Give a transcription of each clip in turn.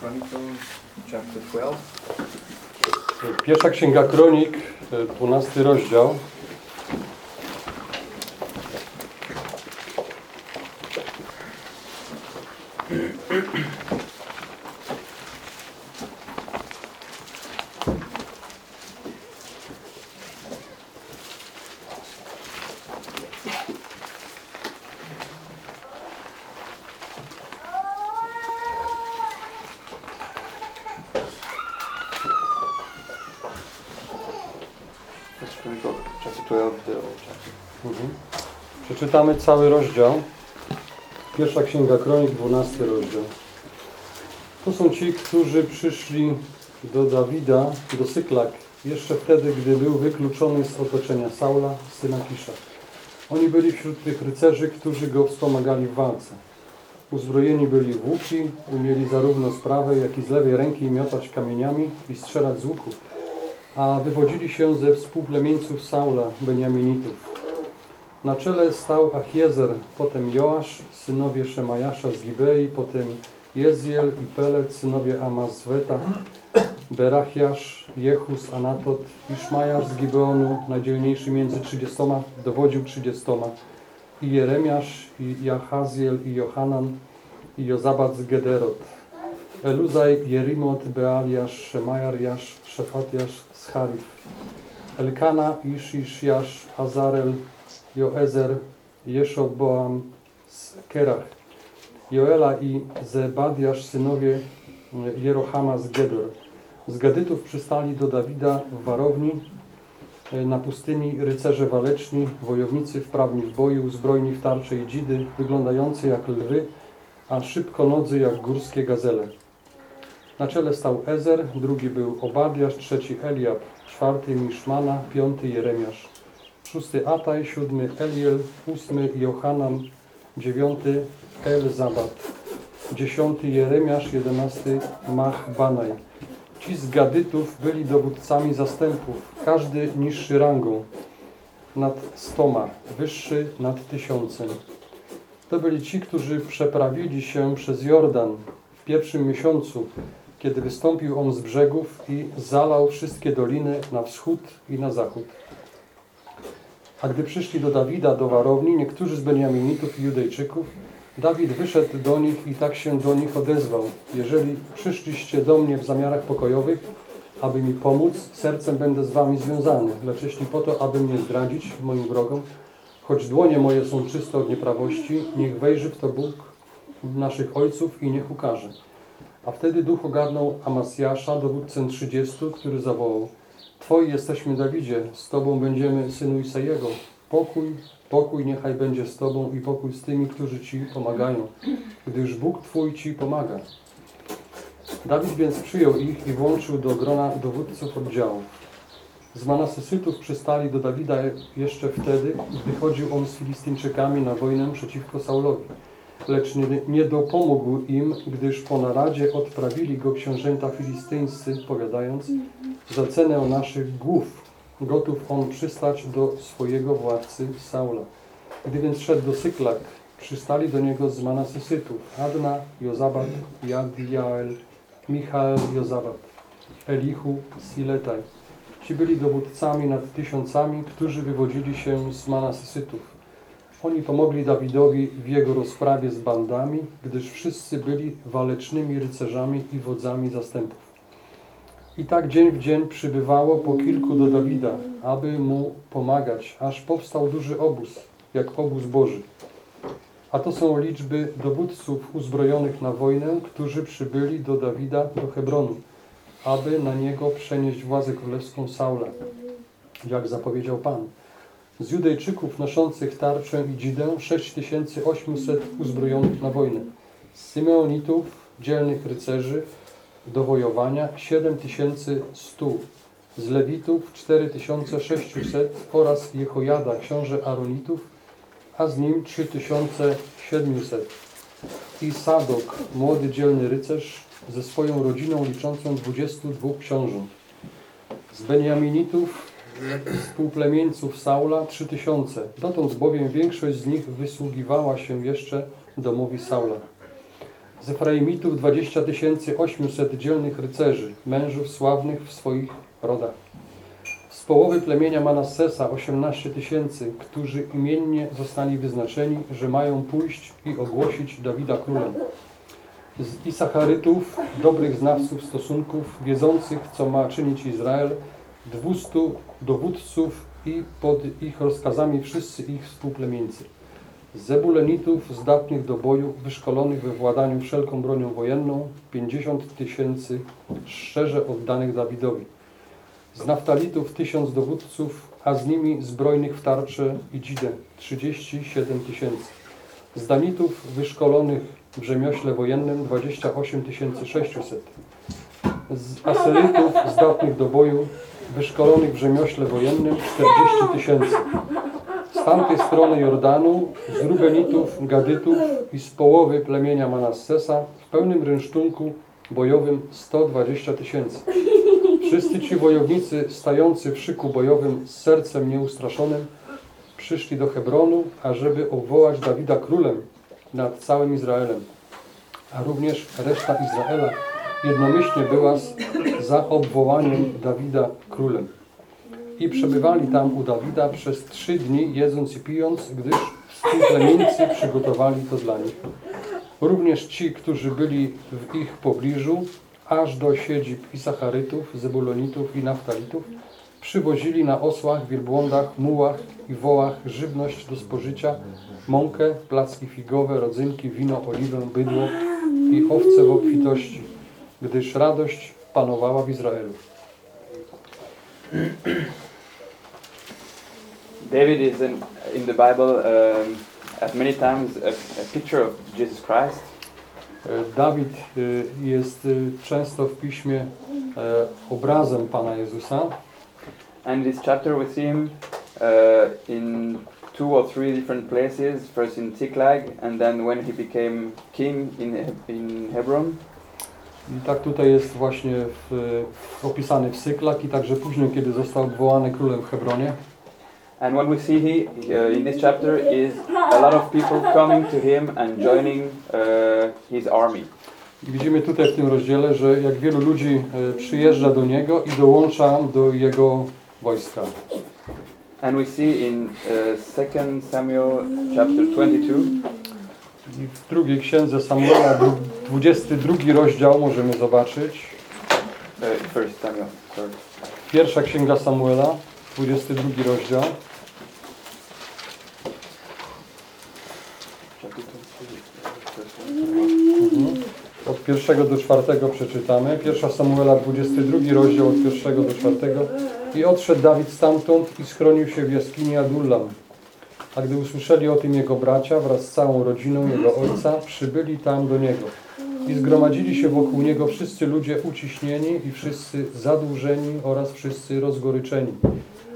Chronicles chapter 12. Pierwsza Księga Kronik, e, 12 rozdział. First Chronicles chapter 12, the old chapter. Mhm. Przeczytamy cały rozdział. Pierwsza Księga Kronik, 12 rozdział. To są ci, którzy przyszli do Dawida, do Syklak, jeszcze wtedy, gdy był wykluczony z otoczenia Saula, syna Kisza. Oni byli wśród tych rycerzy, którzy go wspomagali w walce. Uzbrojeni byli w łuki, umieli zarówno z prawej, jak i z lewej ręki miotać kamieniami i strzelać z łuków, a wywodzili się ze współplemieńców Saula, Beniaminitów. Na czele stał Achiezer, potem Joasz, synowie Szemajasza z Gibei, potem Jezjel i Pelet, synowie Amazweta, Berachiasz, Jehus, Anatot, Iszmajasz z Gibeonu, najdzielniejszy między trzydziestoma, dowodził trzydziestoma, i Jeremiasz, i Jachaziel, i Johanan, i Jozabat z Gederot, Eluzaj, Jerimot, Bealiasz, Szemajarjasz, Szefatiasz z Harif, Elkana, Iszishjasz, Azarel, Joezer, Jeszoboam z Kerach, Joela i Zebadiasz, synowie Jerohama z Gedor. Z Gadytów przystali do Dawida w warowni, e, na pustyni rycerze waleczni, wojownicy wprawni w boju, zbrojni w tarcze i dzidy, wyglądający jak lwy, a szybkonodzy jak górskie gazele. Na czele stał Ezer, drugi był Obadiasz, trzeci Eliab, czwarty Miszmana, piąty Jeremiasz, szósty Ataj, siódmy Eliel, ósmy Johanan, dziewiąty Elzabat, dziesiąty Jeremiasz, jedenasty Machbanaj. Ci z Gadytów byli dowódcami zastępów, każdy niższy rangą, nad stoma, wyższy nad tysiącem. To byli ci, którzy przeprawili się przez Jordan w pierwszym miesiącu, kiedy wystąpił on z brzegów i zalał wszystkie doliny na wschód i na zachód. A gdy przyszli do Dawida, do warowni, niektórzy z Beniaminitów i Judejczyków, Dawid wyszedł do nich i tak się do nich odezwał. Jeżeli przyszliście do mnie w zamiarach pokojowych, aby mi pomóc, sercem będę z wami związany, lecz jeśli po to, aby mnie zdradzić moim wrogom, choć dłonie moje są czyste od nieprawości, niech wejrzy w to Bóg naszych ojców i niech ukaże. A wtedy duch ogarnął Amasjasza, dowódcę trzydziestu, który zawołał Twoi jesteśmy Dawidzie, z Tobą będziemy synu Isajego. Pokój, pokój niechaj będzie z Tobą i pokój z tymi, którzy Ci pomagają, gdyż Bóg Twój Ci pomaga. Dawid więc przyjął ich i włączył do grona dowódców oddziałów. Z Manasesytów przystali do Dawida jeszcze wtedy, gdy chodził on z Filistyńczykami na wojnę przeciwko Saulowi. Lecz nie, nie dopomógł im, gdyż po naradzie odprawili go książęta filistyńscy, powiadając, za cenę naszych głów gotów on przystać do swojego władcy Saula. Gdy więc szedł do Syklak, przystali do niego z Manasesytów Adna, Jozabat, Jadiael, Michael, Jozabat, Elihu, Siletaj. Ci byli dowódcami nad tysiącami, którzy wywodzili się z Manasesytów. Oni pomogli Dawidowi w jego rozprawie z bandami, gdyż wszyscy byli walecznymi rycerzami i wodzami zastępów. I tak dzień w dzień przybywało po kilku do Dawida, aby mu pomagać, aż powstał duży obóz, jak obóz Boży. A to są liczby dowódców uzbrojonych na wojnę, którzy przybyli do Dawida do Hebronu, aby na niego przenieść władzę królewską Saula, jak zapowiedział Pan. Z Judejczyków noszących tarczę i dzidę 6800 uzbrojonych na wojnę. Z Symeonitów, dzielnych rycerzy, do wojowania 7100, z Lewitów 4600 oraz Jehojada, książę Aronitów, a z nim 3700. I Sadok, młody dzielny rycerz, ze swoją rodziną liczącą 22 książąt. Z Beniaminitów, współplemieńców Saula 3000, dotąd bowiem większość z nich wysługiwała się jeszcze domowi Saula. Z Efraimitów 20 800 dzielnych rycerzy, mężów sławnych w swoich rodach. Z połowy plemienia Manassesa 18 tysięcy, którzy imiennie zostali wyznaczeni, że mają pójść i ogłosić Dawida królem. Z Isacharytów, dobrych znawców stosunków, wiedzących, co ma czynić Izrael, 200 dowódców i pod ich rozkazami wszyscy ich współplemieńcy. Zebulenitów, zdatnych do boju, wyszkolonych we władaniu wszelką bronią wojenną, 50 tysięcy, szczerze oddanych Dawidowi. Z Naftalitów tysiąc dowódców, a z nimi zbrojnych w tarcze i dzidę, 37 tysięcy. Z Danitów wyszkolonych w rzemiośle wojennym 28 600. Z Aserytów zdatnych do boju, wyszkolonych w rzemiośle wojennym 40 tysięcy. Z tamtej strony Jordanu, z Rubenitów, Gadytów i z połowy plemienia Manassesa w pełnym rynsztunku bojowym 120 tysięcy. Wszyscy ci wojownicy stający w szyku bojowym z sercem nieustraszonym przyszli do Hebronu, ażeby obwołać Dawida królem nad całym Izraelem. A również reszta Izraela jednomyślnie była za obwołaniem Dawida królem. I przebywali tam u Dawida przez trzy dni, jedząc i pijąc, gdyż współplemieńcy przygotowali to dla nich. Również ci, którzy byli w ich pobliżu, aż do siedzib Isacharytów, Zebulonitów i Naftalitów, przywozili na osłach, wielbłądach, mułach i wołach żywność do spożycia, mąkę, placki figowe, rodzynki, wino, oliwę, bydło i owce w obfitości, gdyż radość panowała w Izraelu. David is in, in the Bible um, at many times a, a picture of Jesus Christ. E, Dawid y, jest y, często w piśmie e, obrazem Pana Jezusa. And this chapter we see him uh, in two or three different places. First in Ziklag, and then when he became king in, in Hebron. I tak tutaj jest właśnie w, opisany w Syklak i także później, kiedy został obwołany królem w Hebronie. And what we see here uh, in this chapter is a lot of people coming to him and joining uh, his army. I widzimy tutaj w tym rozdziale, że jak wielu ludzi e, przyjeżdża do niego i dołącza do jego wojska. And we see in uh, 2 Samuel chapter 22 I w drugiej księdze Samuela, dru- 22 rozdział możemy zobaczyć. Pierwsza księga Samuela, 22 rozdział. Chapter 22, first one. Mhm. Od pierwszego do czwartego przeczytamy. Pierwsza Samuela, 22 rozdział od pierwszego do czwartego. I odszedł Dawid stamtąd i schronił się w jaskini Adullam. A gdy usłyszeli o tym jego bracia wraz z całą rodziną jego ojca, przybyli tam do niego. I zgromadzili się wokół niego wszyscy ludzie uciśnieni i wszyscy zadłużeni oraz wszyscy rozgoryczeni.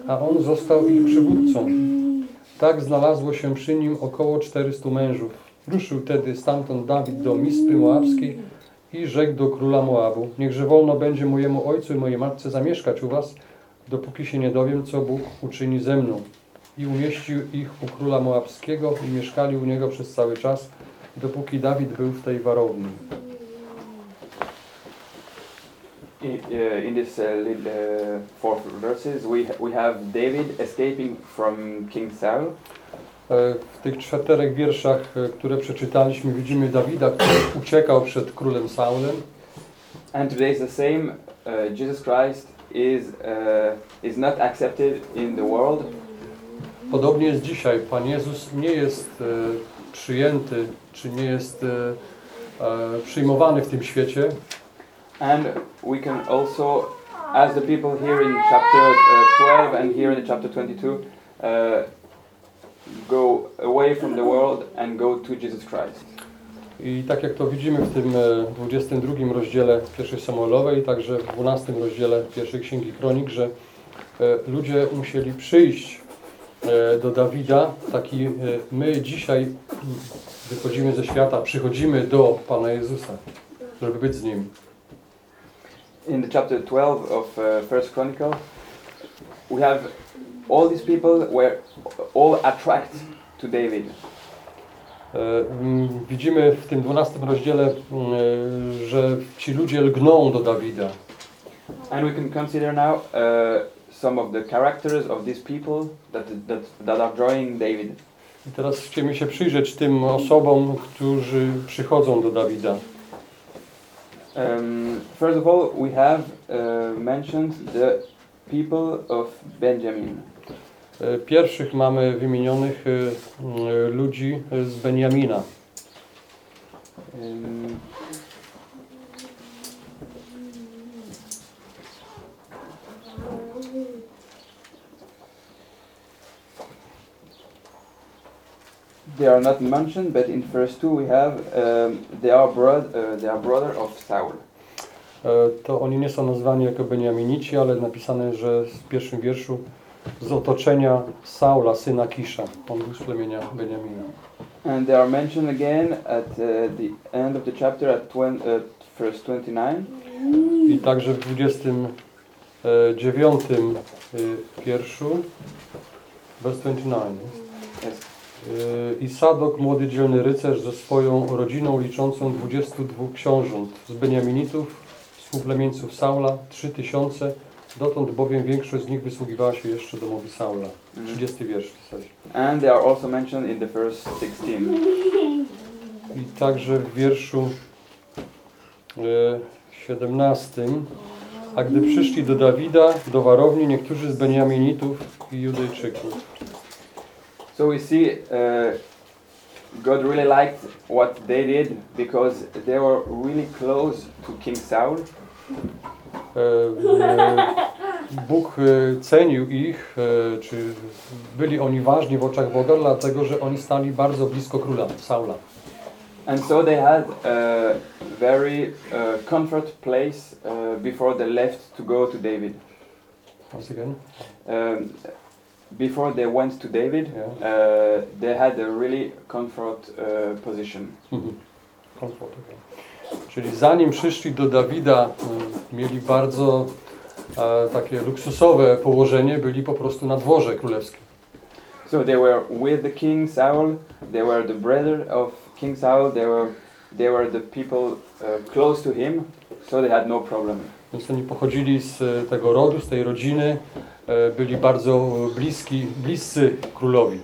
A on został ich przywódcą. Tak znalazło się przy nim około 400 mężów. Ruszył tedy stamtąd Dawid do Mispy Moabskiej i rzekł do króla Moabu, niechże wolno będzie mojemu ojcu i mojej matce zamieszkać u was, dopóki się nie dowiem, co Bóg uczyni ze mną. I umieścił ich u króla Moabskiego i mieszkali u niego przez cały czas, dopóki Dawid był w tej warowni. In, uh, in this uh, uh, four verses, we, we have David escaping from King Saul. E, W tych czterech wierszach, e, które przeczytaliśmy, widzimy Dawida, który uciekał przed królem Saulem. And today is the same. Uh, Jesus Christ is, uh, is not accepted in the world. Podobnie jest dzisiaj. Pan Jezus nie jest e, przyjęty, czy nie jest e, e, przyjmowany w tym świecie. And we can also, as the people here in chapter uh, 12 and here in chapter 22, uh, go away from the world and go to Jesus Christ. I tak jak to widzimy w tym e, 22 rozdziale pierwszej Samuelowej także w 12 rozdziale pierwszej Księgi Kronik, że ludzie musieli przyjść do Dawida. Taki e, my dzisiaj wychodzimy ze świata, przychodzimy do Pana Jezusa, żeby być z Nim. In the chapter 12 of uh, First Chronicle, we have all these people were all attract to David. E, Widzimy w tym 12 rozdziale, e, że ci ludzie lgną do Dawida. And we can consider now uh, some of the characters of these people that, that, that are drawing David. I teraz chcemy się przyjrzeć tym osobom, którzy przychodzą do Dawida. Um, first of all, we have uh, mentioned the people of Benjamin. E, Pierwszych mamy wymienionych e, ludzi z Benjamina. Um, they are not mentioned, but in verse 2 we have um, they, are bro- uh, they are brother of Saul. E, To oni nie są nazwani jako Benjaminici, ale napisane, że w pierwszym wierszu z otoczenia Saula, syna Kisza. On był z plemienia Benjamina. And they are mentioned again at uh, the end of the chapter at uh, verse 29. I także w 29 y, wierszu, vers 29. Yes. I Sadok, młody dzielny rycerz ze swoją rodziną liczącą 22 książąt z Beniaminitów, współplemieńców Saula, 3000, dotąd bowiem większość z nich wysługiwała się jeszcze domowi Saula. 30 wiersz w zasadzie. And they are also mentioned in the verse 16. I także w wierszu e, 17. A gdy przyszli do Dawida, do warowni, niektórzy z Beniaminitów i Judejczyków. So we see uh, God really liked what they did because they were really close to King Saul. Bóg cenił ich, czy byli oni ważni w oczach Boga, dlatego że oni stali bardzo blisko króla Saula. And so they had a very uh, comfort place uh, before they left to go to David. Once again. Um, before they went to David, Yeah. uh, they had a really comfort uh, position. Mhm. Czyli zanim przyszli do Dawida, y, mieli bardzo e, takie luksusowe położenie, byli po prostu na dworze królewskim. So they were with the king Saul. They were the brother of King Saul. They were they were the people uh, close to him. So they had no problem. Więc oni pochodzili z e, tego rodu, z tej rodziny, byli bardzo bliski, bliscy królowi.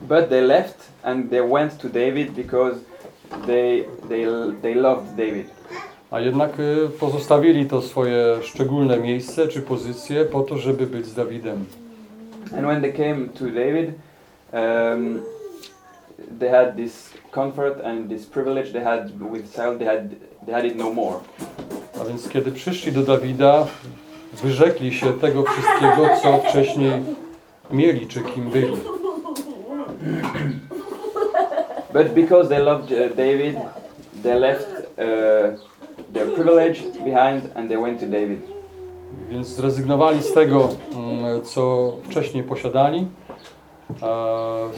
But they left and they went to David because they they they loved David. A jednak e, pozostawili to swoje szczególne miejsce czy pozycję po to, żeby być z Dawidem. And when they came to David, um, they had this comfort and this privilege they had with Saul. They had they had it no more. A więc kiedy przyszli do Dawida, wyrzekli się tego wszystkiego, co wcześniej mieli, czy kim byli. But because they loved uh, David, they left uh, their privilege behind and they went to David. Więc zrezygnowali z tego, mm, co wcześniej posiadali, e,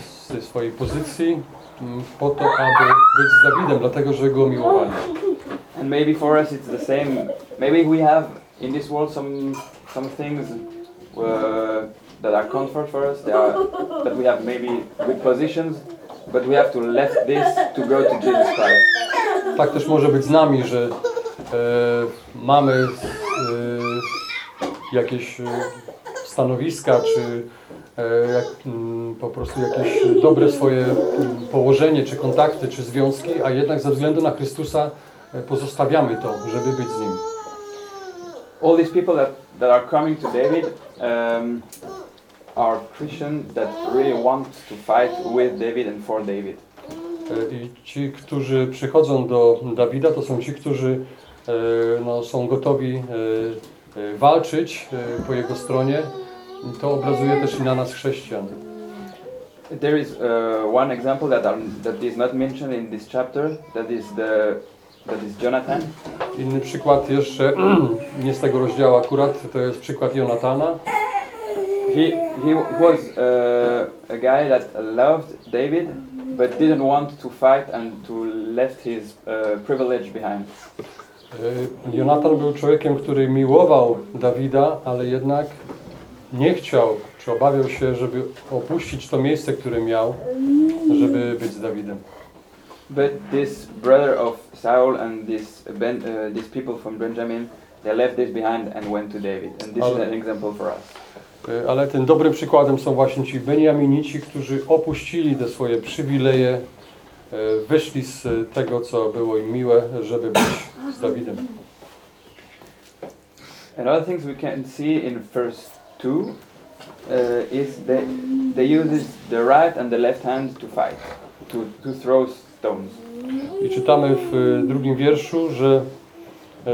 z tej swojej pozycji, mm, po to, aby być z Dawidem, dlatego że go miłowali. And maybe for us it's the same. Maybe we have in this world some some things uh, that are comfort for us. Are, that we have maybe good positions, but we have to left this to go to Jesus Christ. Tak też może być z nami, że e, mamy e, jakieś e, stanowiska, czy e, jak, mm, po prostu jakieś dobre swoje położenie, czy kontakty, czy związki, a jednak ze względu na Chrystusa e, pozostawiamy to, żeby być z Nim. All these people that, that are coming to David um, are Christians that really want to fight with David and for David. E, I ci, którzy przychodzą do Dawida, to są ci, którzy e, no, są gotowi e, e, walczyć e, po jego stronie. I To obrazuje też i na nas chrześcijan. There is uh, one example that, that is not mentioned in this chapter. That is the that is Jonathan. Inny przykład jeszcze, nie z tego rozdziału akurat, to jest przykład Jonatana. He he was uh, a guy that loved David, but didn't want to fight and to left his uh, privilege behind. E, Jonatan był człowiekiem, który miłował Dawida, ale jednak nie chciał, czy obawiał się, żeby opuścić to miejsce, które miał, żeby być z Dawidem. But this brother of Saul and this ben, uh, these people from Benjamin, they left this behind and went to David. And this is an example for us. Ale tym dobrym przykładem są właśnie ci Beniaminici, którzy opuścili te swoje przywileje, wyszli z tego, co było im miłe, żeby być z Dawidem. Another things we can see in verse 2 uh, is they, they use the right and the left hand to fight, to, to throw stones. I czytamy w e, drugim wierszu, że e,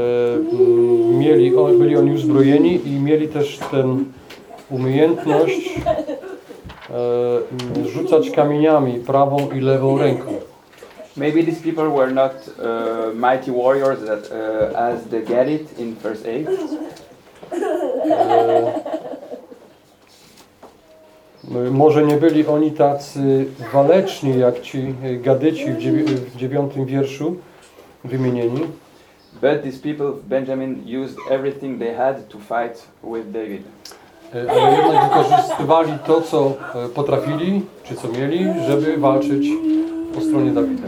mieli, byli oni uzbrojeni i mieli też ten umiejętność e, rzucać kamieniami prawą i lewą ręką. Maybe these people were not uh, mighty warriors that, uh, as they get it in verse 8, E, m- Może nie byli oni tacy waleczni jak ci e, gadyci w, dziewi- w dziewiątym wierszu wymienieni, but these people Benjamin used everything they had to fight with David. e, ale jednak wykorzystywali to, co e, potrafili, czy co mieli, żeby walczyć po stronie Dawida.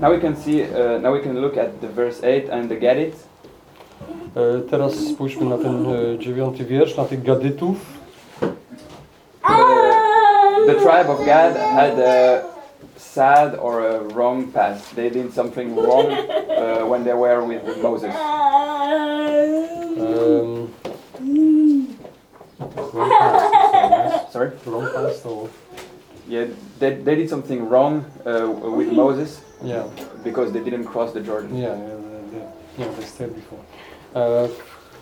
Now we can see, uh, now we can look at the verse 8 and the get it. E, Teraz spójrzmy na ten dziewiąty wiersz, na tych gadytów. The tribe of Gad had a sad or a wrong past. They did something wrong uh, when they were with Moses. Pass, sorry, wrong past to Yeah, they, they did something wrong uh, with Moses nie. because they didn't cross the Jordan. Yeah, nie, nie, nie, to jest before. E,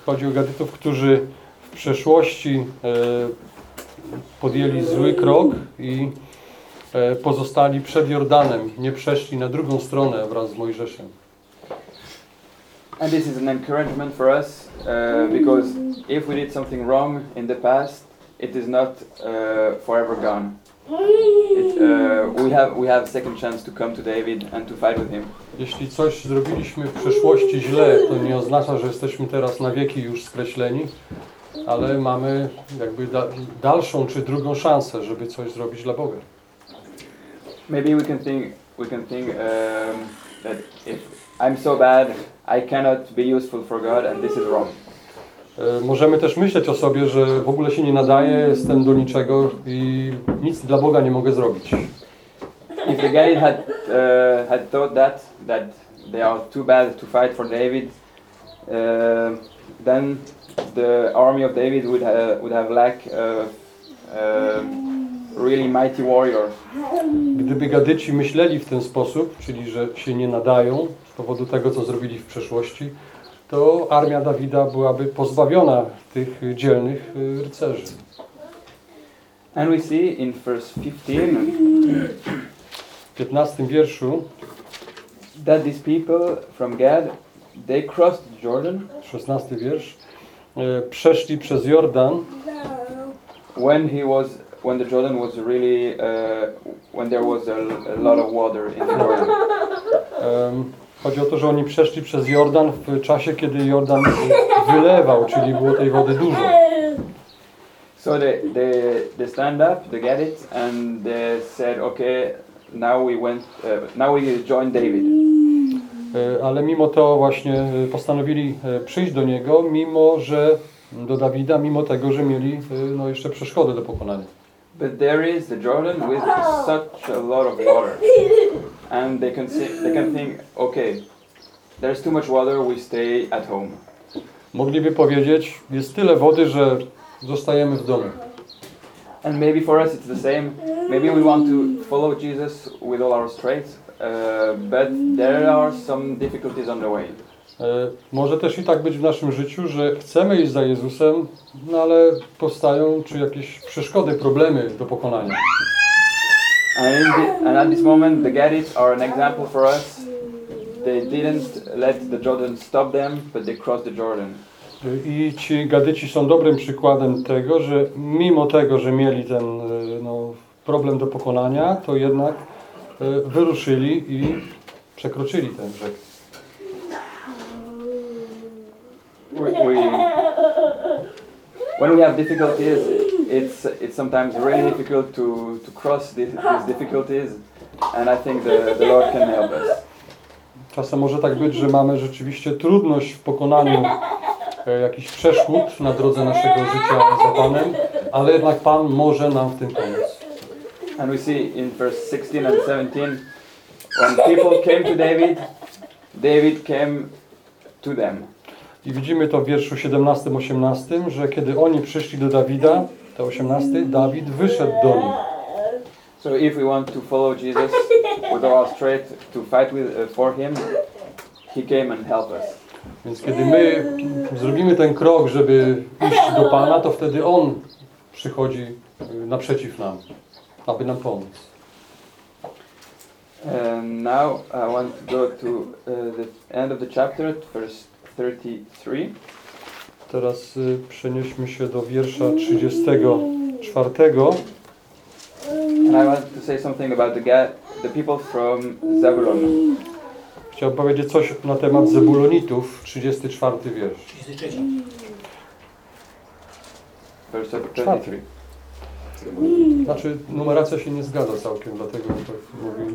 chodzi o gadytów, którzy w przeszłości e, podjęli zły krok i e, pozostali przed Jordanem, nie przeszli na drugą stronę wraz z Mojżeszem. And this is an encouragement for us uh, because if we did something wrong in the past, it is not uh, forever gone. It, uh, we have we have second chance to come to David and to fight with him. Jeśli coś zrobiliśmy w przeszłości źle, to nie oznacza, że jesteśmy teraz na wieki już skreśleni, ale mamy jakby da, dalszą czy drugą szansę, żeby coś zrobić dla Boga. Maybe we can think we can think um, that if I'm so bad, I cannot be useful for God, and this is wrong. E, Możemy też myśleć o sobie, że w ogóle się nie nadaje, jestem do niczego i nic dla Boga nie mogę zrobić. If the guy had uh, had thought that that they are too bad to fight for David, uh, then the army of David would ha- would have uh, uh, really mighty warrior. Gdyby gadyci myśleli w ten sposób, czyli że się nie nadają z powodu tego, co zrobili w przeszłości, to armia Dawida byłaby pozbawiona tych dzielnych y, rycerzy. And we see in verse 15 W 15 wierszu, that these people from Gad they crossed Jordan 16 wiersz, e, przeszli przez Jordan, when he was when the Jordan was really uh, when there was a, a lot of water in the Jordan. Em, Chodzi o to, że oni przeszli przez Jordan w czasie, kiedy Jordan wylewał, czyli było tej wody dużo. So they, they, they stand up, they get it, and they said, okay, now we went, uh, now we join David. E, Ale mimo to właśnie e, postanowili e, przyjść do niego, mimo że do Dawida, mimo tego, że mieli no, jeszcze przeszkody do pokonania. But there is the Jordan with such a lot of water, and they can see, they can think, okay, there's too much water, we stay at home. Mogliby powiedzieć, jest tyle wody, że zostajemy w domu. And maybe for us it's the same. Maybe we want to follow Jesus with all our strength, uh, but there are some difficulties on the way. E, Może też i tak być w naszym życiu, że chcemy iść za Jezusem, no ale powstają czy jakieś przeszkody, problemy do pokonania. And, at this moment, the are an example for us. They didn't let the Jordan stop them, but they crossed the Jordan. I ci gadyci są dobrym przykładem tego, że mimo tego, że mieli ten e, no, problem do pokonania, to jednak e, wyruszyli i przekroczyli ten brzeg. When we have difficulties, it's it's sometimes really difficult to, to cross these difficulties. and I think the, the Lord can help us. Czasem może tak być, że mamy rzeczywiście trudność w pokonaniu e, jakichś przeszkód na drodze naszego życia za Panem, ale jednak Pan może nam w tym pomóc. And we see in verse 16 and 17, when people came to David, David came to them. I widzimy to w wierszu 17-18, że kiedy oni przyszli do Dawida, to 18, Dawid wyszedł do nich. So if we want to follow Jesus with our straight to fight with uh, for Him, He came and helped us. Więc kiedy my zrobimy ten krok, żeby iść do Pana, to wtedy On przychodzi y, naprzeciw nam, aby nam pomóc. And now I want to go to uh, the end of the chapter, verse 33. Teraz y, przenieśmy się do wiersza 34. And I want to say something about the, ga- the people from Zebulun. Chciałbym powiedzieć coś na temat Zebulonitów, 34 wiersz. 33. Verse Czwarty. 33. Znaczy, numeracja się nie zgadza całkiem, dlatego to mówi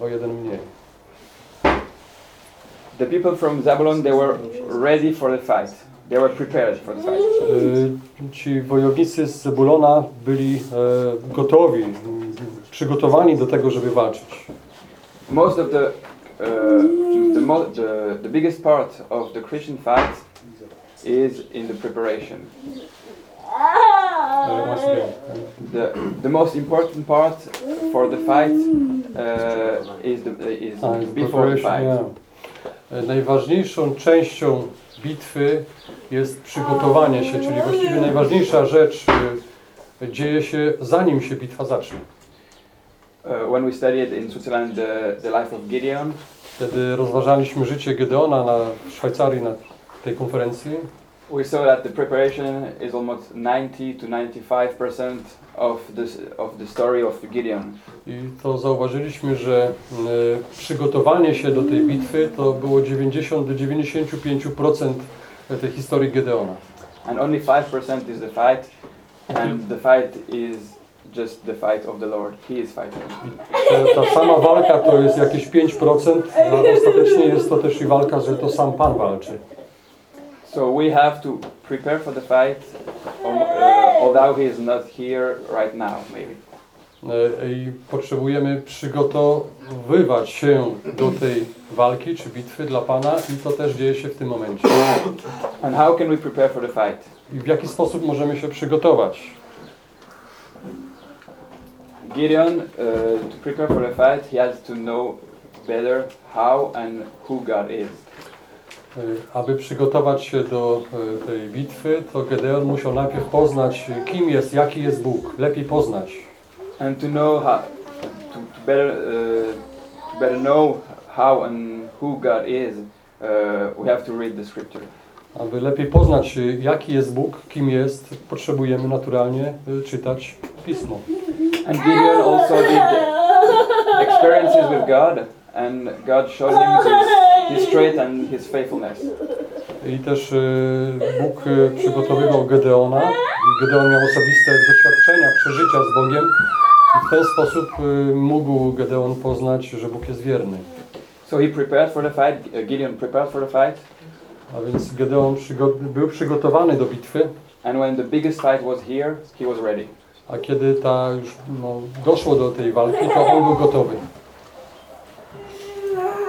o jeden mniej. The people from Zebulun, they were ready for the fight. They were prepared for the fight. Y, Ci wojownicy z Zebulona byli e, gotowi, m, przygotowani do tego, żeby walczyć. Most of the, uh, the, mo- the, the biggest part of the Christian fight is in the preparation. The, the most important part for the fight uh, is, the, is A, before the fight. yeah. Najważniejszą częścią bitwy jest przygotowanie się, czyli właściwie najważniejsza rzecz e, dzieje się zanim się bitwa zacznie. Uh, when we studied in Switzerland the, the life of Gideon, Wtedy rozważaliśmy życie Gedeona na w Szwajcarii na tej konferencji. We saw that the preparation is almost 90 to 95% of the, of the story of Gideon. I to zauważyliśmy, że e, przygotowanie się do tej bitwy to było 90 do 95% tej historii Gedeona. And only 5% is the fight, and the fight is just the fight of the Lord. He is fighting. E, Ta sama walka to jest jakieś 5%, a ostatecznie jest to też i walka, że to sam Pan walczy. So we have to prepare for the fight, um, uh, although he is not here right now, maybe. E, I potrzebujemy przygotowywać się do tej walki czy bitwy dla Pana i to też dzieje się w tym momencie. And how can we prepare for the fight? I w jaki sposób możemy się przygotować? Gideon, uh, to prepare for the fight, he has to know better how and who God is. E, Aby przygotować się do e, tej bitwy, to Gedeon musiał najpierw poznać, e, kim jest, jaki jest Bóg, lepiej poznać. And to know how, to, to better, uh, to better know how and who God is, uh, we have to read the scripture. Aby lepiej poznać, jaki jest Bóg, kim jest, potrzebujemy naturalnie czytać Pismo. And Gideon also did experiences with God, and God showed him his, his strength and his faithfulness. I też e, Bóg e, przygotowywał Gedeona. Gedeon miał osobiste doświadczenia, przeżycia z Bogiem. I w ten sposób e, mógł Gedeon poznać, że Bóg jest wierny. So he prepared for the fight. Gideon prepared for the fight, A więc Gedeon przygo- był przygotowany do bitwy, and when the biggest fight was here, he was ready. a kiedy ta już no, doszło do tej walki, to on był gotowy.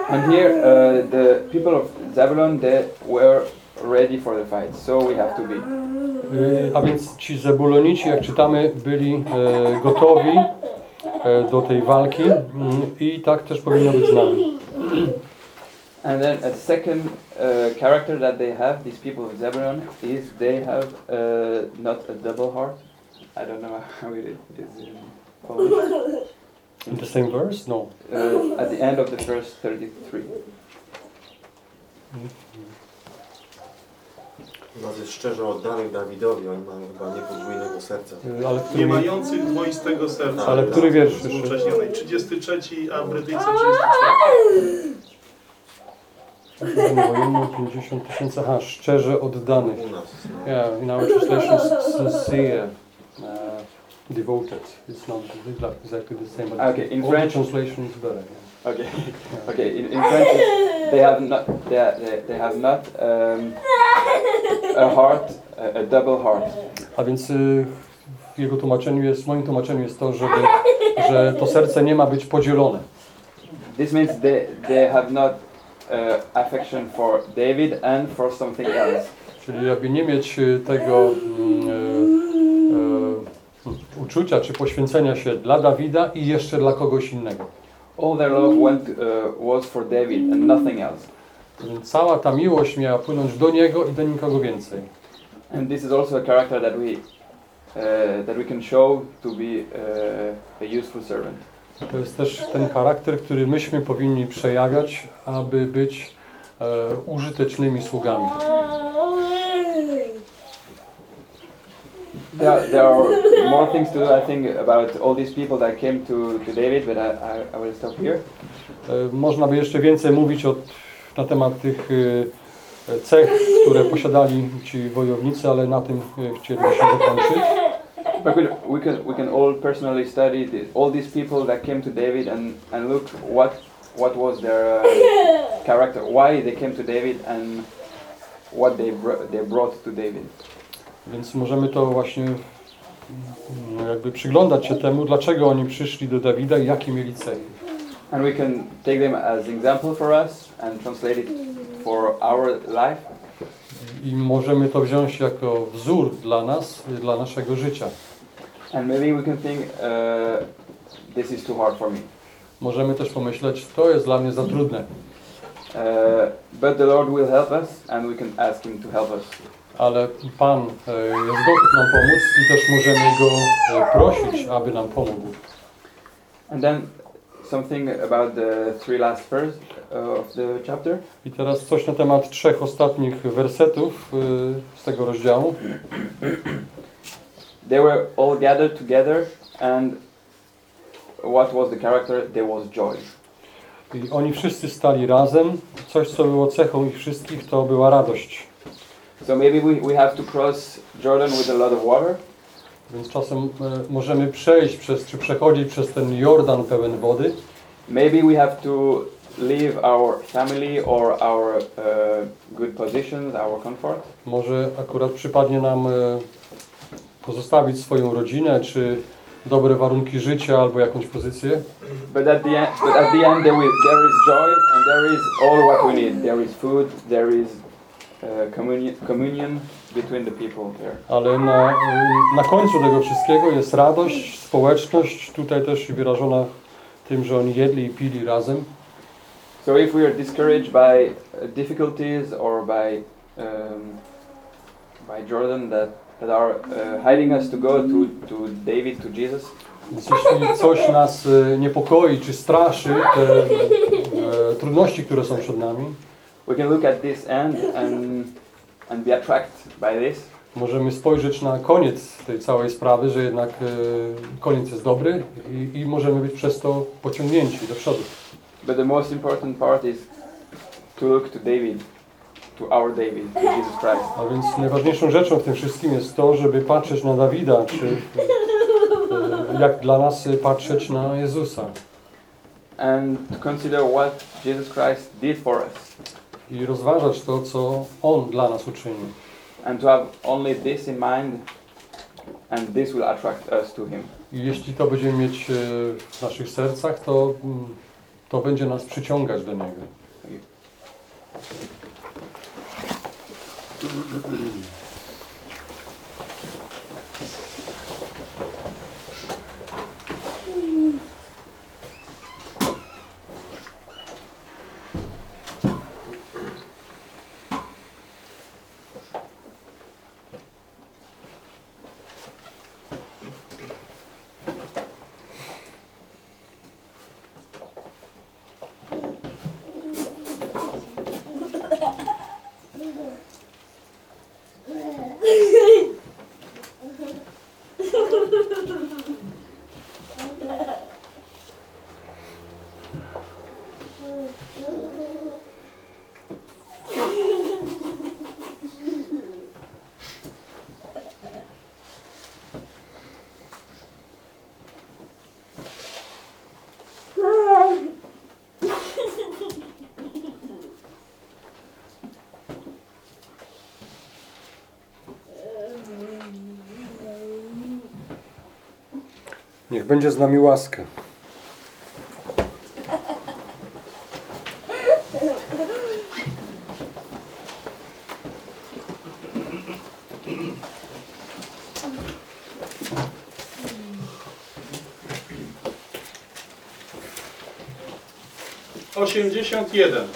And here, uh, the people of Zebulun they were ready for the fight. So we have to be. E, A więc ci Zebulonici, jak czytamy, byli e, gotowi e, do tej walki mm, i tak też powinno być z nami. And then a second uh, character that they have, these people of Zebulun, is they have uh, not a double heart. I don't know how it is in Polish. In the same verse? No. Uh, at the end of the verse 33. U nas jest szczerze oddanych Dawidowi, oni mają chyba niepodwójnego serca. E, Ale w Nie mających dwoistego serca. ale który wiersz jeszcze? Współcześnionej. 33, a w Brytyjce 34. Wojenną 50 tysięcy, aha, szczerze oddanych. U nas. Yeah, in our translation, sincere. Devoted. It's not exactly the same. But Okay, in all French- the translation is better. yeah. Okay. okay. In, in French, they have not. They, are- they, they have not um, a heart, a, a double heart. A więc y, w jego tłumaczeniu jest, w moim tłumaczeniu jest to, żeby, że to serce nie ma być podzielone. This means they they have not uh, affection for David and for something else. Czyli jakby nie mieć y, tego mm, uczucia czy poświęcenia się dla Dawida i jeszcze dla kogoś innego. All their love went uh, was for David and nothing else. Cała ta miłość miała płynąć do niego i do nikogo więcej. And this is also a character that we uh, that we can show to be uh, a useful servant. To jest też ten charakter, który myśmy powinni przejawiać, aby być e, użytecznymi sługami. There are, there are more things to do, I think, about all these people that came to, to David, but I, I, I will stop here. Można by jeszcze więcej mówić o, na temat tych cech, które posiadali ci wojownicy, ale na tym chcielibyśmy zakończyć. But we, we can we can all personally study the, all these people that came to David and, and look what what was their uh, character, why they came to David, and what they br- they brought to David. Więc możemy to właśnie mm, jakby przyglądać się temu, dlaczego oni przyszli do Dawida i jakie mieli cechy. And we can take them as example for us and translate it for our life. I możemy to wziąć jako wzór dla nas, dla naszego życia. And maybe we can think, uh, this is too hard for me. Możemy też pomyśleć, to jest dla mnie za trudne, Uh, but the Lord will help us, and we can ask Him to help us. Ale Pan e, jest gotów nam pomóc i też możemy Go e, prosić, aby nam pomógł. And then something about the three last verse uh, of the chapter. I teraz coś na temat trzech ostatnich wersetów e, z tego rozdziału. They were all gathered together, and what was the character? There was joy. I oni wszyscy stali razem. Coś, co było cechą ich wszystkich, to była radość. So maybe we, we have to cross Jordan with a lot of water, Więc czasem e, możemy przejść przez, czy przechodzić przez ten Jordan pełen wody. maybe we have to leave our family or our uh, good positions, our comfort. Może akurat przypadnie nam e, pozostawić swoją rodzinę, czy dobre warunki życia, albo jakąś pozycję. But at the end, but at the end there, will, there is joy and there is all what we need. There is food, there is uh, communion, communion between the people there. Ale na, e, na końcu tego wszystkiego jest radość, społeczność, tutaj też wyrażona tym, że oni jedli i pili razem. So if we are discouraged by uh, difficulties or by um, by Jordan that, that are uh, hiding us to go to, to David, to Jesus, Więc jeśli coś nas e, niepokoi, czy straszy, te e, trudności, które są przed nami, we can look at this end and and be attracted by this. możemy spojrzeć na koniec tej całej sprawy, że jednak e, koniec jest dobry i, i możemy być przez to pociągnięci do przodu. But the most important part is to look to David, to our David, to Jesus Christ. A więc najważniejszą rzeczą w tym wszystkim jest to, żeby patrzeć na Dawida, czy e, jak dla nas patrzeć na Jezusa and to consider what Jesus Christ did for us, i rozważać to, co On dla nas uczynił. and to have only this in mind, and this will attract us to Him. I jeśli to będziemy mieć e, w naszych sercach, to, mm, to będzie nas przyciągać do Niego. Niech będzie z nami łaska. Osiemdziesiąt jeden.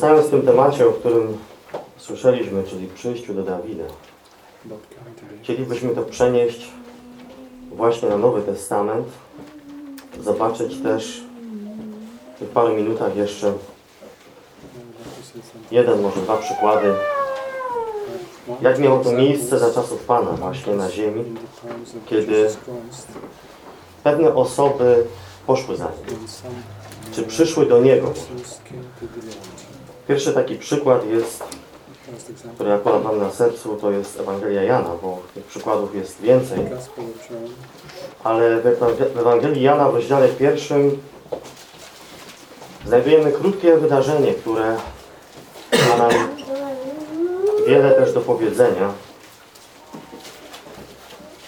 Pozostając w tym temacie, o którym słyszeliśmy, czyli przyjściu do Dawida, chcielibyśmy to przenieść właśnie na Nowy Testament, zobaczyć też w tych paru minutach jeszcze jeden, może dwa przykłady, jak miało to miejsce za czasów Pana właśnie na ziemi, kiedy pewne osoby poszły za Nim, czy przyszły do Niego. Pierwszy taki przykład jest, który akurat mam na sercu, to jest Ewangelia Jana, bo tych przykładów jest więcej. Ale w Ewangelii Jana w rozdziale pierwszym znajdujemy krótkie wydarzenie, które ma nam wiele też do powiedzenia.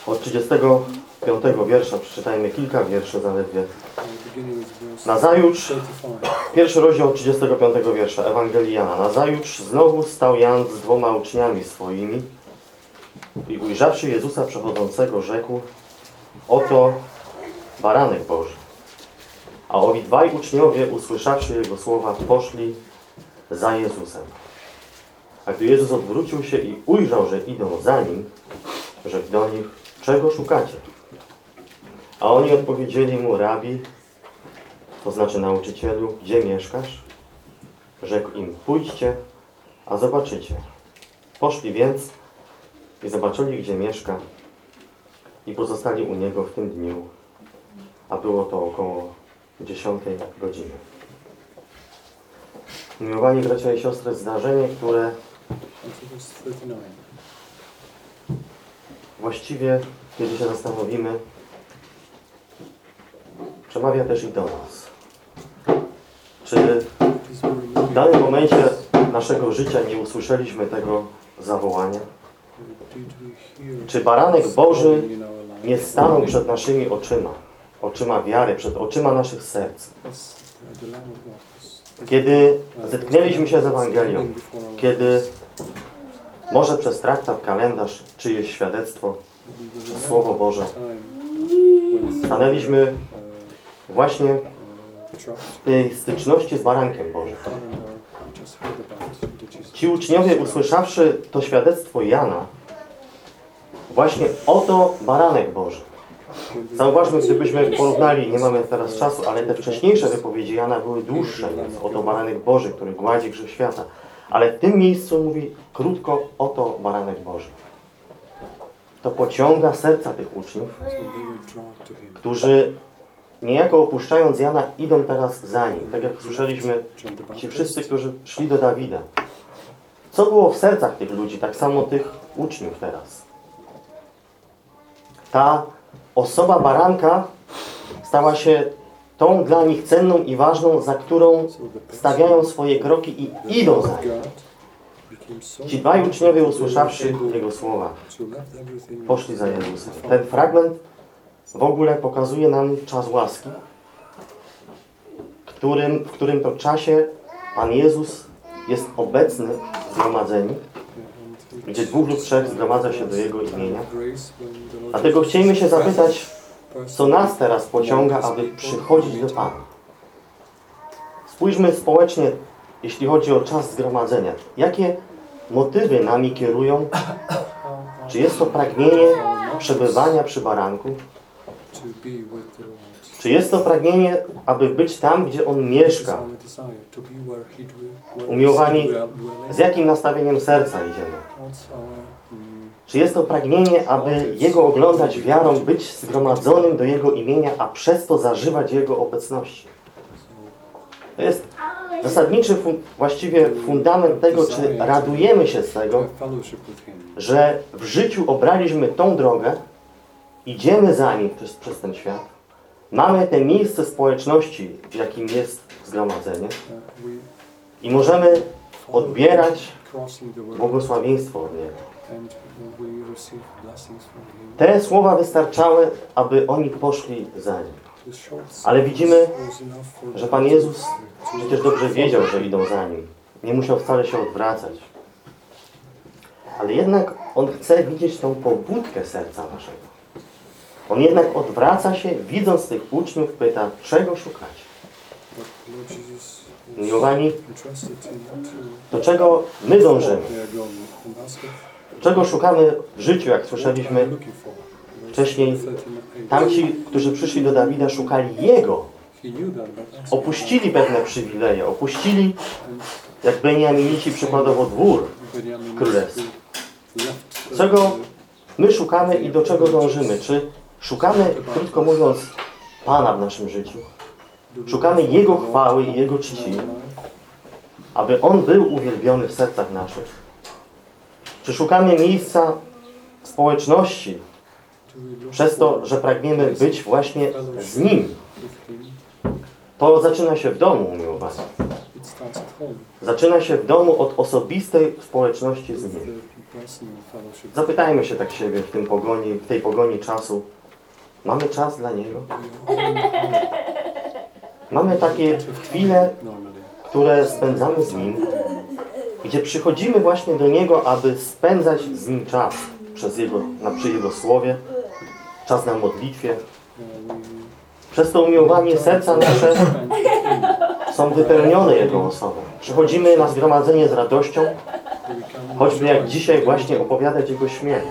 Od 35 wiersza przeczytajmy kilka wierszy zaledwie. Nazajutrz, pierwszy rozdział od 35 wiersza Ewangelii Jana. Nazajutrz znowu stał Jan z dwoma uczniami swoimi i ujrzawszy Jezusa przechodzącego rzekł Oto baranek Boży. A owi dwaj uczniowie, usłyszawszy Jego słowa, poszli za Jezusem. A gdy Jezus odwrócił się i ujrzał, że idą za Nim, rzekł do nich, czego szukacie? A oni odpowiedzieli Mu, Rabi, to znaczy nauczycielu, gdzie mieszkasz? Rzekł im, pójdźcie, a zobaczycie. Poszli więc i zobaczyli, gdzie mieszka i pozostali u niego w tym dniu, a było to około 10 godziny. Umiłowani bracia i siostry, zdarzenie, które właściwie, kiedy się zastanowimy, przemawia też i do nas. Czy w danym momencie naszego życia nie usłyszeliśmy tego zawołania? Czy baranek Boży nie stanął przed naszymi oczyma, oczyma wiary, przed oczyma naszych serc? Kiedy zetknęliśmy się z Ewangelią, kiedy może przez traktat, kalendarz, czyjeś świadectwo, Słowo Boże, stanęliśmy właśnie w tej styczności z barankiem Bożym. Ci uczniowie, usłyszawszy to świadectwo Jana, właśnie oto baranek Boży. Zauważmy, gdybyśmy porównali, nie mamy teraz czasu, ale te wcześniejsze wypowiedzi Jana były dłuższe, więc oto baranek Boży, który gładzi grzech świata. Ale w tym miejscu mówi krótko, oto baranek Boży. To pociąga serca tych uczniów, którzy niejako opuszczając Jana, idą teraz za nim. Tak jak słyszeliśmy, ci wszyscy, którzy szli do Dawida. Co było w sercach tych ludzi, tak samo tych uczniów teraz? Ta osoba baranka stała się tą dla nich cenną i ważną, za którą stawiają swoje kroki i idą za nim. Ci dwaj uczniowie, usłyszawszy Jego słowa, poszli za Jezusem. Ten fragment w ogóle pokazuje nam czas łaski, którym, w którym to czasie Pan Jezus jest obecny w zgromadzeniu, gdzie dwóch lub trzech zgromadza się do Jego imienia. Dlatego chcielibyśmy się zapytać, co nas teraz pociąga, aby przychodzić do Pana. Spójrzmy społecznie, jeśli chodzi o czas zgromadzenia. Jakie motywy nami kierują? Czy jest to pragnienie przebywania przy baranku? Czy jest to pragnienie, aby być tam, gdzie On mieszka? Umiłowani, Z jakim nastawieniem serca idziemy? Czy jest to pragnienie, aby Jego oglądać wiarą, być zgromadzonym do Jego imienia, a przez to zażywać Jego obecności? To jest zasadniczy, fun właściwie fundament tego, czy radujemy się z tego, że w życiu obraliśmy tą drogę, idziemy za Nim przez, przez ten świat, mamy te miejsce społeczności, jakim jest zgromadzenie i możemy odbierać błogosławieństwo od Niego. Te słowa wystarczały, aby oni poszli za Nim. Ale widzimy, że Pan Jezus przecież dobrze wiedział, że idą za Nim. Nie musiał wcale się odwracać. Ale jednak On chce widzieć tą pobudkę serca naszego. On jednak odwraca się, widząc tych uczniów, pyta, czego szukać? Miłowani, do czego my dążymy? Czego szukamy w życiu, jak słyszeliśmy wcześniej? Tamci, którzy przyszli do Dawida, szukali Jego. Opuścili pewne przywileje, opuścili, jak Beniaminici przykładowo, dwór w królestwie. Czego my szukamy i do czego dążymy? Czy szukamy, krótko mówiąc, Pana w naszym życiu? Szukamy Jego chwały i Jego czci, aby On był uwielbiony w sercach naszych? Czy szukamy miejsca społeczności, przez to, że pragniemy być właśnie z Nim. To zaczyna się w domu, at home. Zaczyna się w domu od osobistej społeczności z Nim. Zapytajmy się tak siebie w, tym pogoni, w tej pogoni czasu. Mamy czas dla Niego? Mamy takie chwile, które spędzamy z Nim, gdzie przychodzimy właśnie do Niego, aby spędzać z Nim czas przez Jego, na, przy Jego Słowie, czas na modlitwie. Przez to umiłowanie serca nasze są wypełnione Jego osobą. Przychodzimy na zgromadzenie z radością, choćby jak dzisiaj właśnie opowiadać Jego śmierć.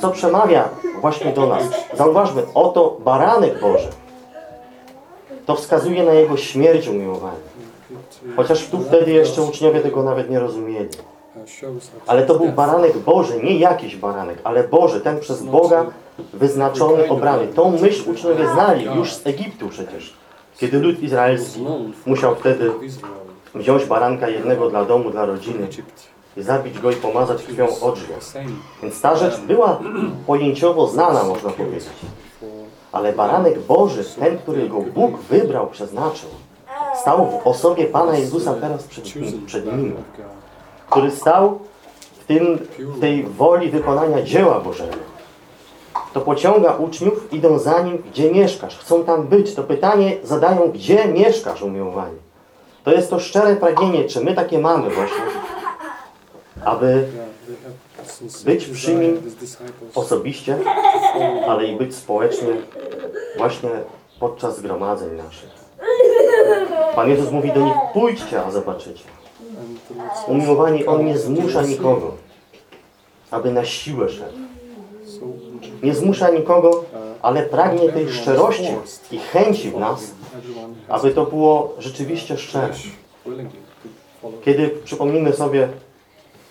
Co przemawia właśnie do nas? Zauważmy, oto baranek Boży. To wskazuje na Jego śmierć umiłowania. Chociaż tu wtedy jeszcze uczniowie tego nawet nie rozumieli. Ale to był baranek Boży, nie jakiś baranek, ale Boży, ten przez Boga wyznaczony, obrany. Tą myśl uczniowie znali już z Egiptu przecież. Kiedy lud izraelski musiał wtedy wziąć baranka jednego dla domu, dla in rodziny zabić go i pomazać krwią odrzwia. Więc ta rzecz była pojęciowo znana, można powiedzieć. Ale baranek Boży, ten, którego Bóg wybrał, przeznaczył, stał w osobie Pana Jezusa teraz przed, przed Lamb nim, of God. który stał w, tym, w tej woli wykonania dzieła Bożego. To pociąga uczniów, idą za nim, gdzie mieszkasz, chcą tam być. To pytanie zadają, gdzie mieszkasz, umiłowani. To jest to szczere pragnienie, czy my takie mamy właśnie, aby Być przy nim osobiście, ale i być społecznie właśnie podczas zgromadzeń naszych. Pan Jezus mówi do nich, pójdźcie, a zobaczycie. Umiłowani, On "Come nie zmusza see." nikogo, aby na siłę szedł. Nie zmusza nikogo, ale pragnie tej szczerości i chęci w nas, aby to było rzeczywiście szczere. Kiedy przypomnimy sobie,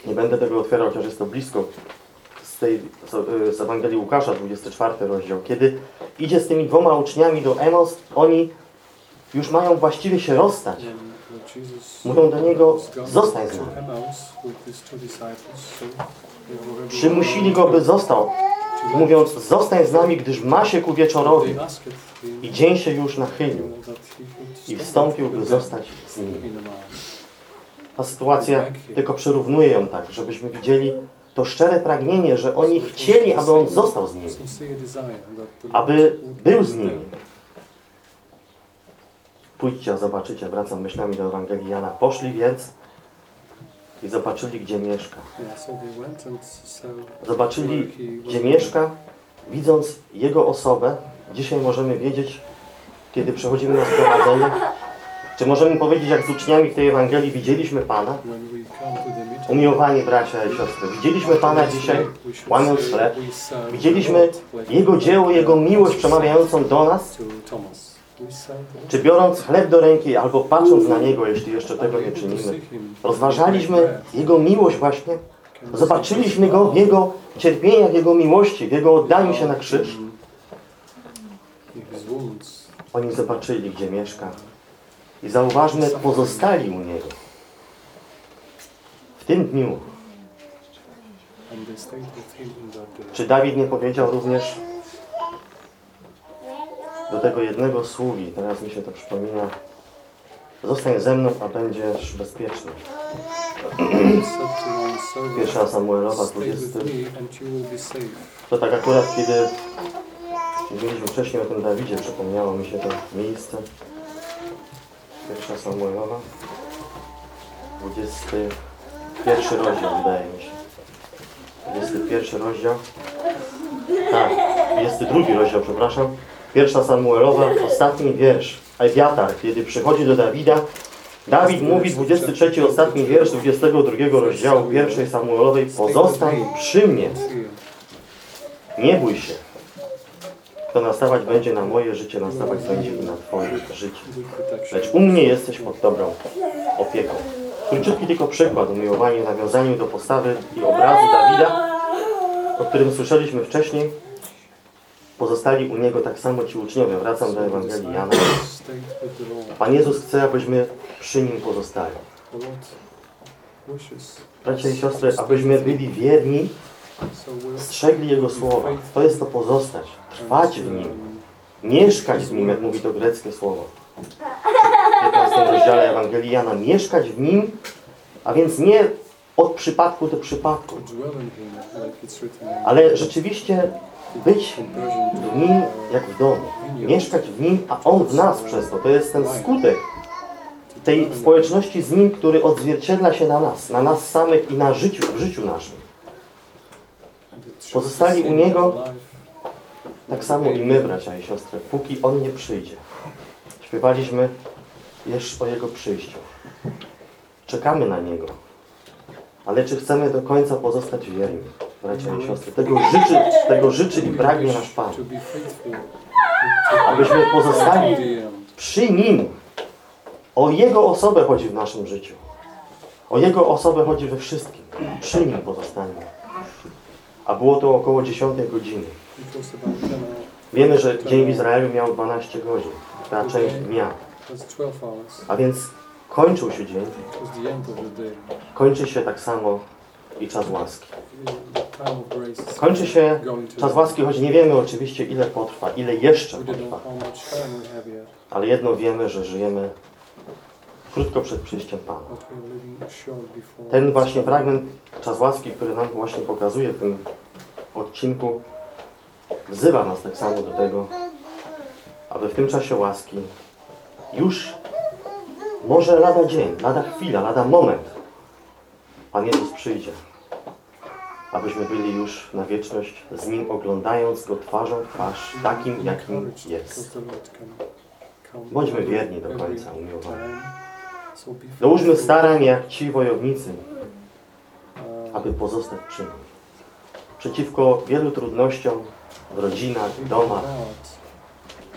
nie będę tego otwierał, chociaż jest to blisko, z, tej, z Ewangelii Łukasza, 24 rozdział, kiedy idzie z tymi dwoma uczniami do Emos, oni już mają właściwie się rozstać. Mówią do niego, zostań z nami. Przymusili go, by został, mówiąc, zostań z nami, gdyż ma się ku wieczorowi i dzień się już nachylił i wstąpił, by zostać z nimi. Ta sytuacja tylko przyrównuję ją tak, żebyśmy widzieli to szczere pragnienie, że oni chcieli, aby on został z nimi, aby był z nimi. Pójdźcie, a zobaczycie, wracam myślami do Ewangelii Jana. Poszli więc i zobaczyli, gdzie mieszka. Zobaczyli, gdzie mieszka, widząc Jego osobę. Dzisiaj możemy wiedzieć, kiedy przechodzimy na zgromadzenie, czy możemy powiedzieć, jak z uczniami w tej Ewangelii widzieliśmy Pana? Umiłowani bracia i siostry, widzieliśmy Pana dzisiaj, łamiąc chleb. Widzieliśmy Jego dzieło, Jego miłość przemawiającą do nas, czy biorąc chleb do ręki, albo patrząc na Niego, jeśli jeszcze tego nie czynimy. Rozważaliśmy Jego miłość właśnie, zobaczyliśmy Go w Jego cierpieniach, Jego miłości, w Jego oddaniu się na krzyż. Oni zobaczyli, gdzie mieszka. I zauważmy, pozostali u Niego. W tym dniu. Czy Dawid nie powiedział również do tego jednego sługi, teraz mi się to przypomina, zostań ze mną, a będziesz bezpieczny. Pierwsza Samuelowa, Stay 20. with me and you will be safe. To tak akurat, kiedy mówiliśmy wcześniej o tym Dawidzie, przypomniało mi się to miejsce. Pierwsza Samuelowa, 21 rozdział, wydaje mi się. 21 rozdział. Tak, 22 rozdział, przepraszam. Pierwsza Samuelowa, ostatni wiersz. Ewiatar, kiedy przychodzi do Dawida, Dawid mówi, 23 ostatni wiersz 22 rozdziału pierwszej Samuelowej, pozostań przy mnie. Nie bój się. To nastawać będzie na moje życie, nastawać będzie na Twoje życie. Lecz u mnie jesteś pod dobrą opieką. Króciutki tylko przykład umiłowania nawiązaniu do postawy i obrazu Dawida, o którym słyszeliśmy wcześniej. Pozostali u niego tak samo ci uczniowie. Wracam do Ewangelii Jana. Pan Jezus chce, abyśmy przy Nim pozostali. Bracia i siostry, abyśmy byli wierni strzegli Jego słowa. To jest to pozostać, trwać w Nim, mieszkać w Nim, jak mówi to greckie słowo. W 15 rozdziale Ewangelii Jana. Mieszkać w Nim, a więc nie od przypadku do przypadku, ale rzeczywiście być w Nim jak w domu. Mieszkać w Nim, a On w nas przez to. To jest ten skutek tej społeczności z Nim, który odzwierciedla się na nas, na nas samych i na życiu, w życiu naszym. Pozostali u Niego Tak samo i my, bracia i siostry, póki On nie przyjdzie. Śpiewaliśmy jeszcze o Jego przyjściu. Czekamy na Niego. Ale czy chcemy do końca pozostać wierni, bracia i siostry? Tego życzy, tego życzy i pragnie nasz Pan. Abyśmy pozostali przy Nim. O Jego osobę chodzi w naszym życiu. O Jego osobę chodzi we wszystkim. Przy Nim pozostanie. A było to około 10 godziny. It was about 10 hours. Wiemy, że dzień w Izraelu miał 12 godzin. Ta część dnia. It was 12 hours. A więc kończył się dzień, kończy się tak samo i czas łaski. Kończy się czas łaski, choć nie wiemy oczywiście ile potrwa, ile jeszcze potrwa. Ale jedno wiemy, że żyjemy krótko przed przyjściem Pana. Ten właśnie fragment czas łaski, który nam właśnie pokazuje w tym odcinku, wzywa nas tak samo do tego, aby w tym czasie łaski już może lada dzień, lada chwila, lada moment Pan Jezus przyjdzie. Abyśmy byli już na wieczność z Nim, oglądając Go twarzą w twarz, takim jakim jest. Bądźmy wierni do końca, umiłowani. Dołóżmy starań jak ci wojownicy, aby pozostać przy Nim. Przeciwko wielu trudnościom w rodzinach, w domach,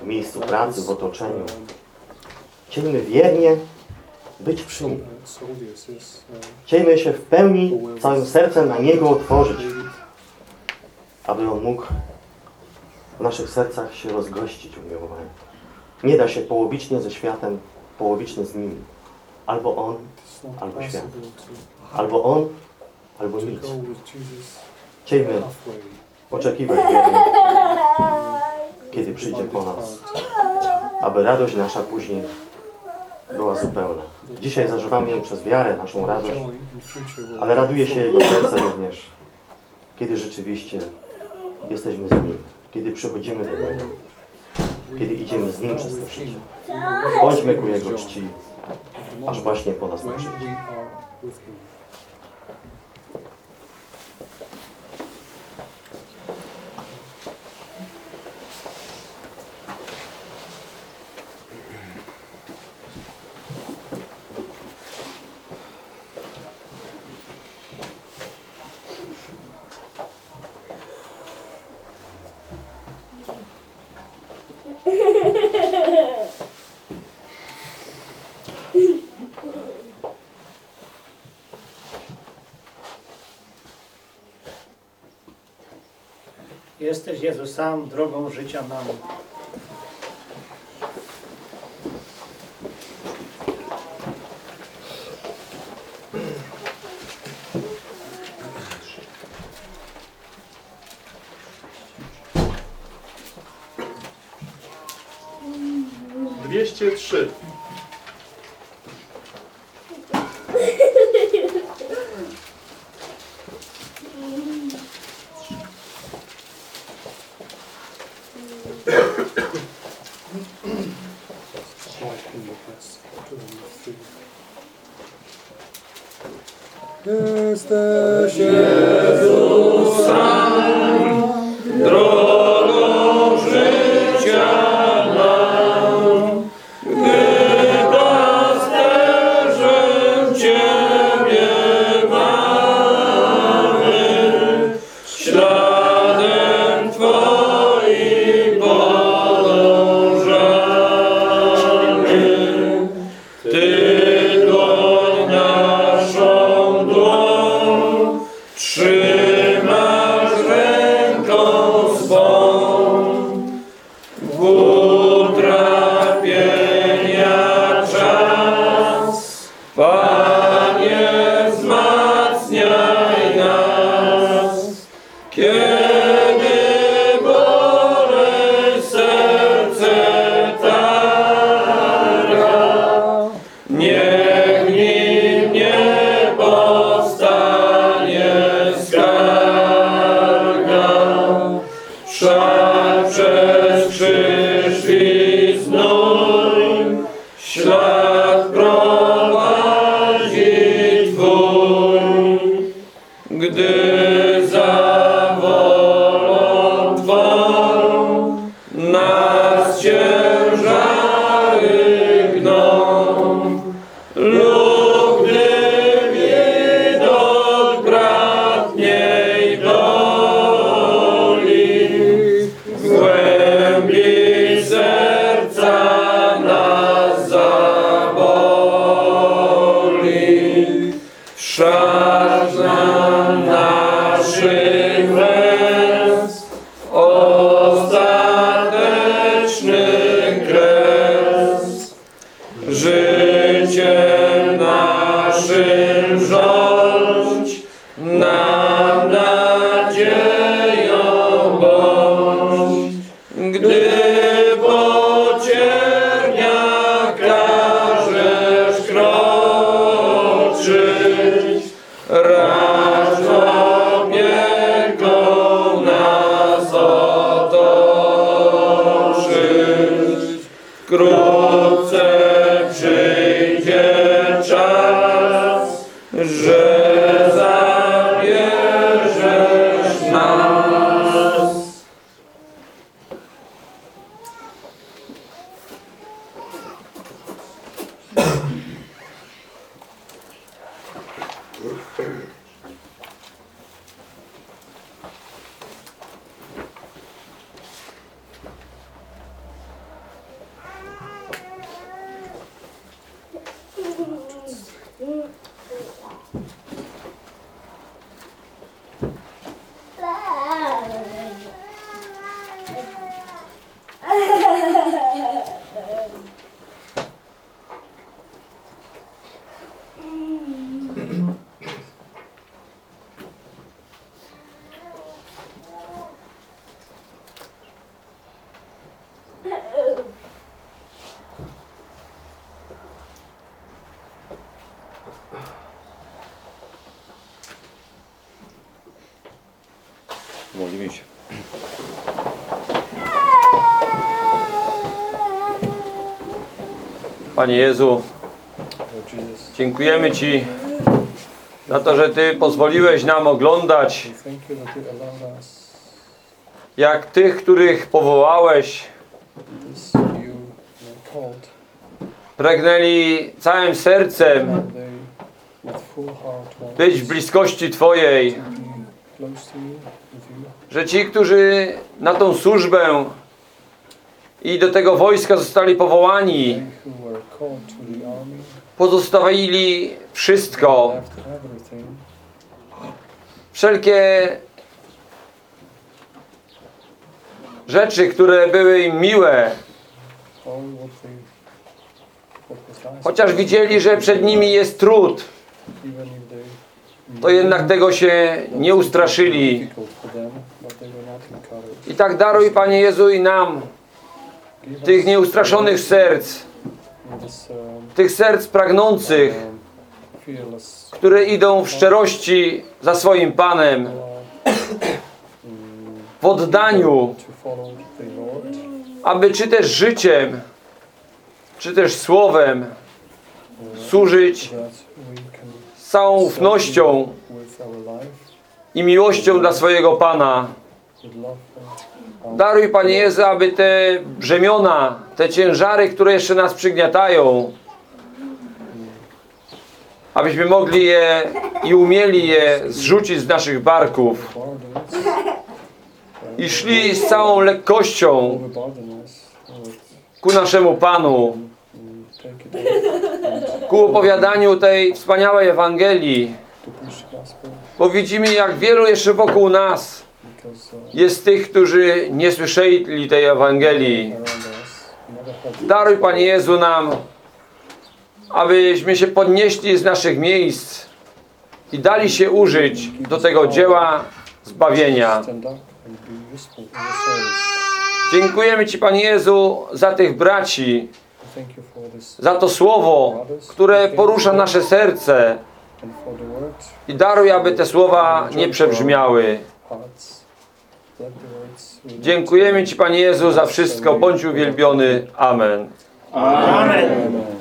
w miejscu pracy, w otoczeniu. Chcielibyśmy wiernie być przy Nim. Chcielibyśmy się w pełni, całym sercem na Niego otworzyć, aby On mógł w naszych sercach się rozgościć umiłowani. Nie da się połowicznie ze światem, połowicznie z Nim. Albo On, Albo świat. albo On, albo nic. Chcielibyśmy. Oczekiwać kiedy przyjdzie po nas. aby radość nasza później była zupełna. Dzisiaj zażywamy ją przez wiarę, naszą radość, ale raduje się Jego serce również, kiedy rzeczywiście jesteśmy z Nim, kiedy przychodzimy do Niego, kiedy idziemy z Nim przez to życie. Bądźmy ku Jego czci, aż właśnie po nas przyjdzie. we are with Him. Jesteś Jezus sam drogą życia nam. Dwieście trzy. Life in the past. Two and three. Jesteś lub Modlimy. Panie Jezu, dziękujemy Ci za to, że Ty pozwoliłeś nam oglądać, jak tych, których powołałeś, pragnęli całym sercem być w bliskości Twojej, to be close to you, with you. Że ci, którzy na tą służbę i do tego wojska zostali powołani, pozostawili wszystko, wszelkie rzeczy, które były im miłe, chociaż widzieli, że przed nimi jest trud, to jednak tego się nie ustraszyli. difficult for them, but they were not encouraged. I tak daruj, Panie Jezu, i nam tych us nieustraszonych serc, tych serc pragnących, które idą w szczerości za swoim Panem, w oddaniu, aby czy też życiem, czy też słowem służyć z całą ufnością i miłością dla swojego Pana. Daruj, Panie Jezu, aby te brzemiona, te ciężary, które jeszcze nas przygniatają, abyśmy mogli je i umieli je zrzucić z naszych barków i szli z całą lekkością ku naszemu Panu, ku opowiadaniu tej wspaniałej Ewangelii, bo widzimy, jak wielu jeszcze wokół nas jest tych, którzy nie słyszeli tej Ewangelii. Daruj, Panie Jezu, nam, abyśmy się podnieśli z naszych miejsc i dali się użyć do tego dzieła zbawienia. Dziękujemy Ci, Panie Jezu, za tych braci, za to słowo, które porusza nasze serce i daruj, aby te słowa nie przebrzmiały. hearts. Let the words will Dziękujemy Ci, Panie Jezu, za wszystko. Bądź uwielbiony. Amen. Amen.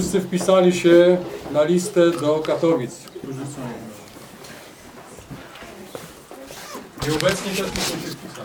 Wszyscy wpisali się na listę do Katowic. Nieobecni też muszą się wpisać.